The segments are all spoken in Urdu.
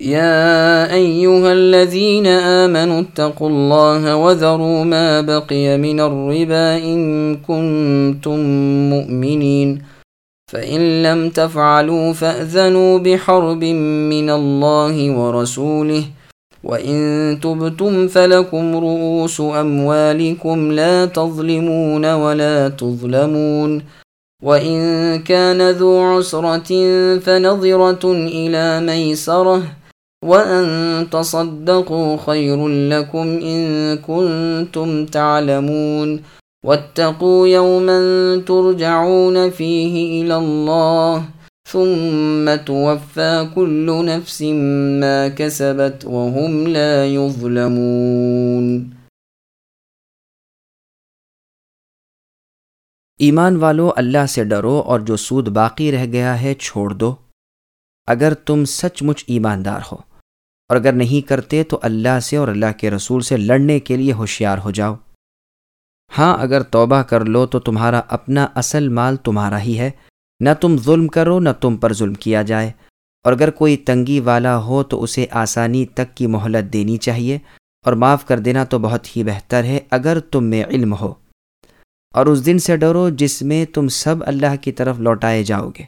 يا أيها الذين آمنوا اتقوا الله وذروا ما بقي من الربا إن كنتم مؤمنين. فإن لم تفعلوا فأذنوا بحرب من الله ورسوله. وإن تبتم فلكم رؤوس أموالكم لا تظلمون ولا تظلمون. وإن كان ذو عسرة فنظرة إلى ميسرة. وأن تصدقوا خير لكم إن كنتم تعلمون واتقوا يوما ترجعون فيه إلى الله ثم توفى كل نفس ما كسبت وهم لا يظلمون ایمان والو اللہ سے ڈرو اور جو سود باقی رہ گیا ہے چھوڑ دو۔ اگر تم سچ مچ ایماندار ہو۔ اور اگر نہیں کرتے تو اللہ سے اور اللہ کے رسول سے لڑنے کے لیے ہوشیار ہو جاؤ۔ ہاں اگر توبہ کر لو تو تمہارا اپنا اصل مال تمہارا ہی ہے۔ نہ تم ظلم کرو، نہ تم پر ظلم کیا جائے۔ اور اگر کوئی تنگی والا ہو تو اسے آسانی تک کی مہلت دینی چاہیے۔ اور معاف کر دینا تو بہت ہی بہتر ہے اگر تم میں علم ہو۔ اور اس دن سے ڈرو جس میں تم سب اللہ کی طرف لوٹائے جاؤ گے۔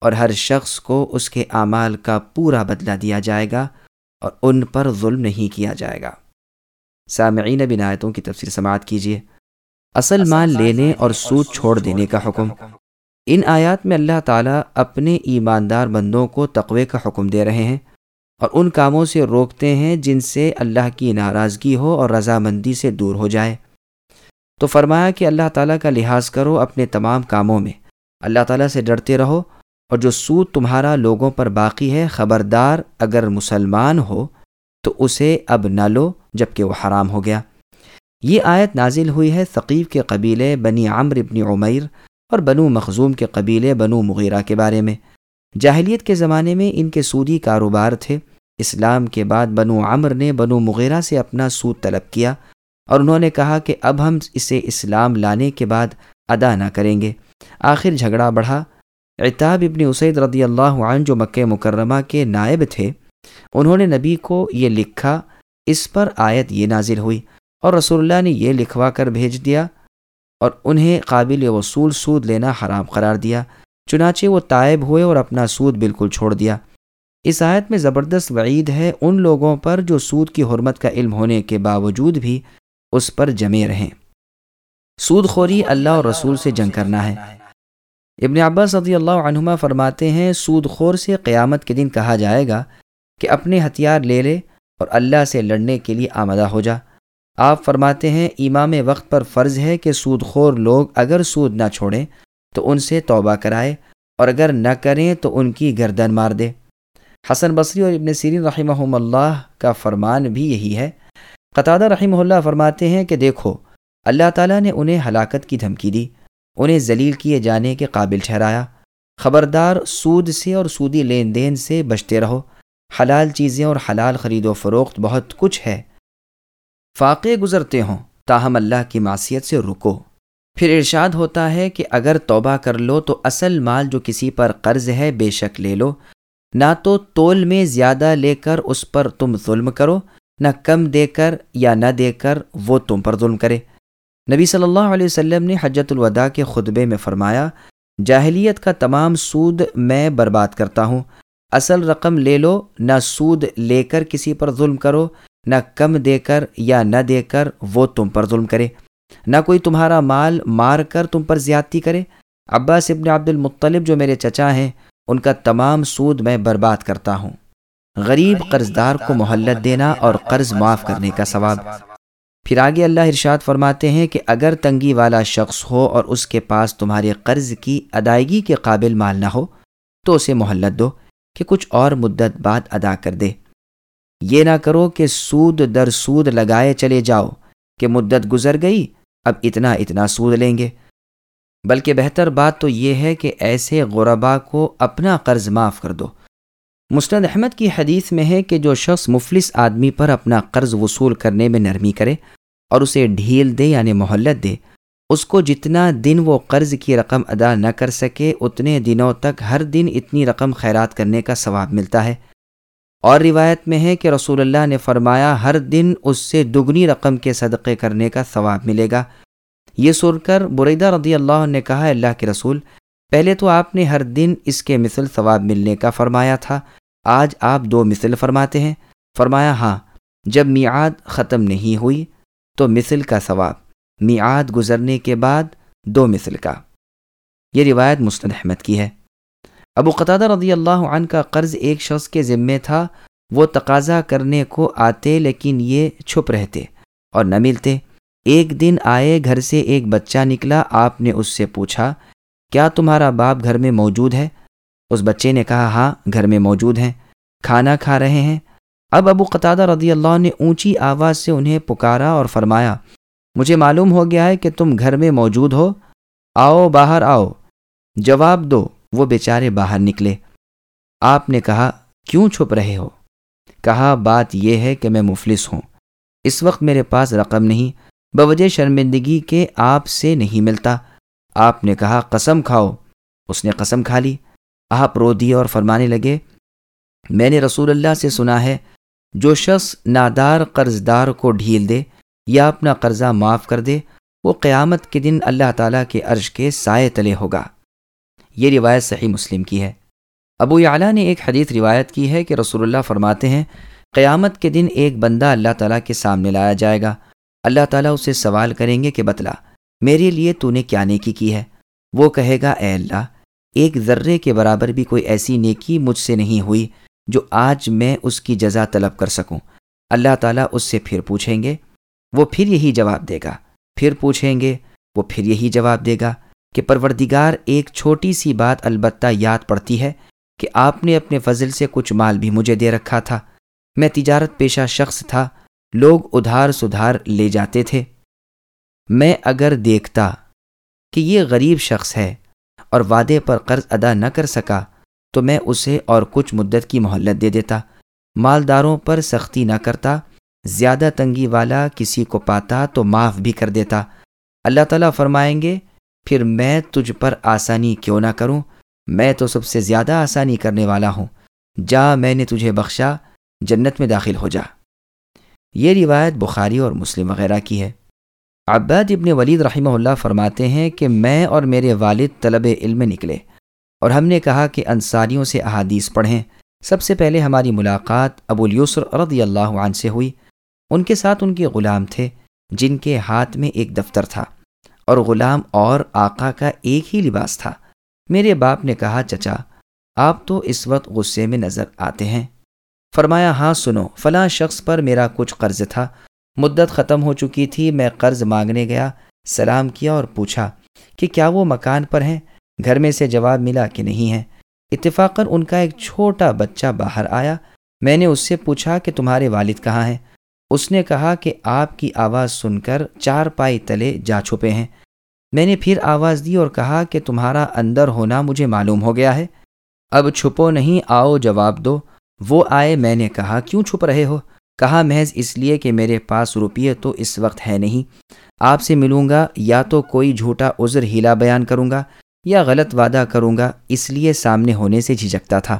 اور ہر شخص کو اس کے اعمال کا پورا بدلہ دیا جائے گا۔ اور ان پر ظلم نہیں کیا جائے گا۔ سامعین بنایتوں کی تفسیر سماعت کیجیے اصل مال لینے اور سود چھوڑ دینے کا حکم۔ ان آیات میں اللہ تعالیٰ اپنے ایماندار بندوں کو تقوی کا حکم دے رہے ہیں اور ان کاموں سے روکتے ہیں جن سے اللہ کی ناراضگی ہو اور رضامندی سے دور ہو جائے۔ تو فرمایا کہ اللہ تعالیٰ کا لحاظ کرو اپنے تمام کاموں میں۔ اللہ تعالیٰ سے ڈرتے رہو اور جو سود تمہارا لوگوں پر باقی ہے، خبردار اگر مسلمان ہو تو اسے اب نہ لو جبکہ وہ حرام ہو گیا۔ یہ آیت نازل ہوئی ہے ثقیف کے قبیلے بنی عمر ابن عمیر اور بنو مخزوم کے قبیلے بنو مغیرہ کے بارے میں۔ جاہلیت کے زمانے میں ان کے سودی کاروبار تھے۔ اسلام کے بعد بنو عمر نے بنو مغیرہ سے اپنا سود طلب کیا اور انہوں نے کہا کہ اب ہم اسے اسلام لانے کے بعد ادا نہ کریں گے۔ آخر جھگڑا بڑھا عطاب ابن اسید رضی اللہ عنہ جو مکہ مکرمہ کے نائب تھے، انہوں نے نبی کو یہ لکھا، اس پر آیت یہ نازل ہوئی اور رسول اللہ نے یہ لکھوا کر بھیج دیا اور انہیں قابل وصول سود لینا حرام قرار دیا، چنانچہ وہ طائب ہوئے اور اپنا سود بالکل چھوڑ دیا۔ اس آیت میں زبردست وعید ہے ان لوگوں پر جو سود کی حرمت کا علم ہونے کے باوجود بھی اس پر جمے رہیں۔ سود خوری اللہ اور رسول سے جنگ کرنا ہے۔ ابن عباس رضی اللہ عنہما فرماتے ہیں، سود خور سے قیامت کے دن کہا جائے گا کہ اپنے ہتھیار لے لے اور اللہ سے لڑنے کے لیے آمدہ ہو جا۔ آپ فرماتے ہیں، امام وقت پر فرض ہے کہ سود خور لوگ اگر سود نہ چھوڑیں تو ان سے توبہ کرائے اور اگر نہ کریں تو ان کی گردن مار دے۔ حسن بصری اور ابن سیرین رحمہ اللہ کا فرمان بھی یہی ہے۔ قطادہ رحمہ اللہ فرماتے ہیں کہ دیکھو، اللہ تعالیٰ نے انہیں ہلاکت کی دھمکی دی۔ انہیں ذلیل کیے جانے کے قابل ٹھہرایا۔ خبردار سود سے اور سودی لین دین سے بچتے رہو۔ حلال چیزیں اور حلال خرید و فروخت بہت کچھ ہے۔ فاقے گزرتے ہوں، تاہم اللہ کی معصیت سے رکو۔ پھر ارشاد ہوتا ہے کہ اگر توبہ کر لو تو اصل مال جو کسی پر قرض ہے بے شک لے لو۔ نہ تو تول میں زیادہ لے کر اس پر تم ظلم کرو، نہ کم دے کر یا نہ دے کر وہ تم پر ظلم کرے۔ نبی صلی اللہ علیہ وسلم نے حجت الوداع کے خطبے میں فرمایا، جاہلیت کا تمام سود میں برباد کرتا ہوں۔ اصل رقم لے لو، نہ سود لے کر کسی پر ظلم کرو، نہ کم دے کر یا نہ دے کر وہ تم پر ظلم کرے۔ نہ کوئی تمہارا مال مار کر تم پر زیادتی کرے۔ عباس ابن عبد المطلب جو میرے چچا ہیں، ان کا تمام سود میں برباد کرتا ہوں۔ غریب قرض دار کو محلت دینا اور قرض معاف کرنے کا ثواب۔ پھر آگے اللہ ارشاد فرماتے ہیں کہ اگر تنگی والا شخص ہو اور اس کے پاس تمہارے قرض کی ادائیگی کے قابل مال نہ ہو، تو اسے مہلت دو کہ کچھ اور مدت بعد ادا کر دے۔ یہ نہ کرو کہ سود در سود لگائے چلے جاؤ کہ مدت گزر گئی، اب اتنا اتنا سود لیں گے۔ بلکہ بہتر بات تو یہ ہے کہ ایسے غربا کو اپنا قرض معاف کر دو۔ مستند احمد کی حدیث میں ہے کہ جو شخص مفلس آدمی پر اپنا قرض وصول کرنے میں نرمی کرے اور اسے ڈھیل دے یعنی مہلت دے۔ اس کو جتنا دن وہ قرض کی رقم ادا نہ کر سکے، اتنے دنوں تک ہر دن اتنی رقم خیرات کرنے کا ثواب ملتا ہے۔ اور روایت میں ہے کہ رسول اللہ نے فرمایا، ہر دن اس سے دگنی رقم کے صدقے کرنے کا ثواب ملے گا۔ یہ سن کر بریدہ رضی اللہ نے کہا اللہ کے رسول، پہلے تو آپ نے ہر دن اس کے مثل ثواب ملنے کا فرمایا تھا، آج آپ دو مثل فرماتے ہیں۔ فرمایا ہاں جب میعاد ختم نہیں ہوئی تو مثل کا ثواب۔ میعاد گزرنے کے بعد دو مثل کا۔ یہ روایت مستد احمد کی ہے۔ ابو قطادہ رضی اللہ عنہ کا قرض ایک شخص کے ذمے تھا، وہ تقاضا کرنے کو آتے لیکن یہ چھپ رہتے اور نہ ملتے۔ ایک دن آئے گھر سے ایک بچہ نکلا، آپ نے اس سے پوچھا، کیا تمہارا باپ گھر میں موجود ہے؟ اس بچے نے کہا ہاں گھر میں موجود ہیں، کھانا کھا رہے ہیں۔ اب ابو قطادہ رضی اللہ نے اونچی آواز سے انہیں پکارا اور فرمایا، مجھے معلوم ہو گیا ہے کہ تم گھر میں موجود ہو۔ آؤ، باہر آؤ۔ جواب دو، وہ بیچارے باہر نکلے۔ آپ نے کہا، کیوں چھپ رہے ہو؟ کہا، بات یہ ہے کہ میں مفلس ہوں۔ اس وقت میرے پاس رقم نہیں، بوجہ شرمندگی کے آپ سے نہیں ملتا۔ آپ نے کہا، قسم کھاؤ۔ اس نے قسم کھا لی۔ آپ رو دیے اور فرمانے لگے، میں نے رسول اللہ سے سنا ہے جو شخص نادار قرض دار کو ڈھیل دے یا اپنا قرضہ معاف کر دے، وہ قیامت کے دن اللہ تعالیٰ کے عرش کے سائے تلے ہوگا۔ یہ روایت صحیح مسلم کی ہے۔ ابو اعلیٰ نے ایک حدیث روایت کی ہے کہ رسول اللہ فرماتے ہیں، قیامت کے دن ایک بندہ اللہ تعالیٰ کے سامنے لایا جائے گا۔ اللہ تعالیٰ اسے سوال کریں گے کہ بتلا، میرے لیے تو نے کیا نیکی کی ہے؟ وہ کہے گا، اے اللہ، ایک ذرے کے برابر بھی کوئی ایسی نیکی مجھ سے نہیں ہوئی۔ جو آج میں اس کی جزا طلب کر سکوں۔ اللہ تعالیٰ اس سے پھر پوچھیں گے، وہ پھر یہی جواب دے گا۔ پھر پوچھیں گے، وہ پھر یہی جواب دے گا کہ پروردگار ایک چھوٹی سی بات البتہ یاد پڑتی ہے کہ آپ نے اپنے فضل سے کچھ مال بھی مجھے دے رکھا تھا۔ میں تجارت پیشہ شخص تھا، لوگ ادھار سدھار لے جاتے تھے۔ میں اگر دیکھتا کہ یہ غریب شخص ہے اور وعدے پر قرض ادا نہ کر سکا تو میں اسے اور کچھ مدت کی مہلت دے دیتا۔ مالداروں پر سختی نہ کرتا، زیادہ تنگی والا کسی کو پاتا تو معاف بھی کر دیتا۔ اللہ تعالیٰ فرمائیں گے، پھر میں تجھ پر آسانی کیوں نہ کروں؟ میں تو سب سے زیادہ آسانی کرنے والا ہوں۔ جا، میں نے تجھے بخشا، جنت میں داخل ہو جا۔ یہ روایت بخاری اور مسلم وغیرہ کی ہے۔ عباد ابن ولید رحمہ اللہ فرماتے ہیں کہ میں اور میرے والد طلب علم نکلے۔ اور ہم نے کہا کہ انصاریوں سے احادیث پڑھیں۔ سب سے پہلے ہماری ملاقات ابو الیسر رضی اللہ عنہ سے ہوئی۔ ان کے ساتھ ان کے غلام تھے، جن کے ہاتھ میں ایک دفتر تھا۔ اور غلام اور آقا کا ایک ہی لباس تھا۔ میرے باپ نے کہا، چچا، آپ تو اس وقت غصے میں نظر آتے ہیں۔ فرمایا ہاں سنو، فلاں شخص پر میرا کچھ قرض تھا۔ مدت ختم ہو چکی تھی، میں قرض مانگنے گیا، سلام کیا اور پوچھا کہ کیا وہ مکان پر ہیں؟ گھر میں سے جواب ملا کہ نہیں ہے۔ اتفاقاً ان کا ایک چھوٹا بچہ باہر آیا۔ میں نے اس سے پوچھا کہ تمہارے والد کہاں ہیں؟ اس نے کہا کہ آپ کی آواز سن کر چار پائی تلے جا چھپے ہیں۔ میں نے پھر آواز دی اور کہا کہ تمہارا اندر ہونا مجھے معلوم ہو گیا ہے۔ اب چھپو نہیں، آؤ جواب دو۔ وہ آئے، میں نے کہا، کیوں چھپ رہے ہو؟ کہا، محض اس لیے کہ میرے پاس روپیے تو اس وقت ہے نہیں۔ آپ سے ملوں گا، یا تو کوئی جھوٹا عذر ہیلا بیان کروں گا۔ یا غلط وعدہ کروں گا، اس لیے سامنے ہونے سے جھجکتا تھا۔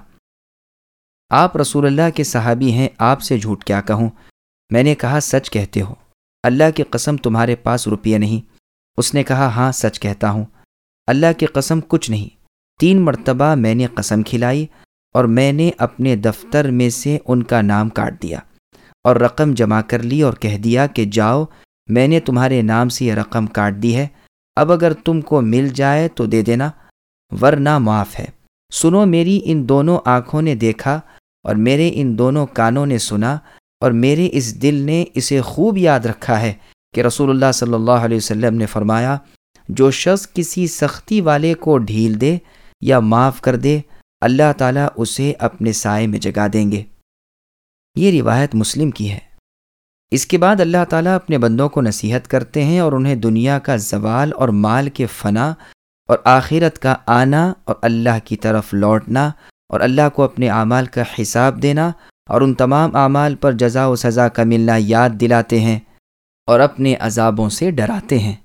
آپ رسول اللہ کے صحابی ہیں، آپ سے جھوٹ کیا کہوں؟ میں نے کہا، سچ کہتے ہو۔ اللہ کی قسم تمہارے پاس روپیہ نہیں۔ اس نے کہا ہاں سچ کہتا ہوں۔ اللہ کی قسم کچھ نہیں۔ تین مرتبہ میں نے قسم کھلائی اور میں نے اپنے دفتر میں سے ان کا نام کاٹ دیا اور رقم جمع کر لی اور کہہ دیا کہ جاؤ، میں نے تمہارے نام سے یہ رقم کاٹ دی ہے۔ اب اگر تم کو مل جائے تو دے دینا، ورنہ معاف ہے۔ سنو میری ان دونوں آنکھوں نے دیکھا اور میرے ان دونوں کانوں نے سنا اور میرے اس دل نے اسے خوب یاد رکھا ہے کہ رسول اللہ صلی اللہ علیہ وسلم نے فرمایا، جو شخص کسی سختی والے کو ڈھیل دے یا معاف کر دے، اللہ تعالیٰ اسے اپنے سائے میں جگا دیں گے۔ یہ روایت مسلم کی ہے۔ اس کے بعد اللہ تعالیٰ اپنے بندوں کو نصیحت کرتے ہیں اور انہیں دنیا کا زوال اور مال کے فنا اور آخرت کا آنا اور اللہ کی طرف لوٹنا اور اللہ کو اپنے اعمال کا حساب دینا اور ان تمام اعمال پر جزا و سزا کا ملنا یاد دلاتے ہیں اور اپنے عذابوں سے ڈراتے ہیں۔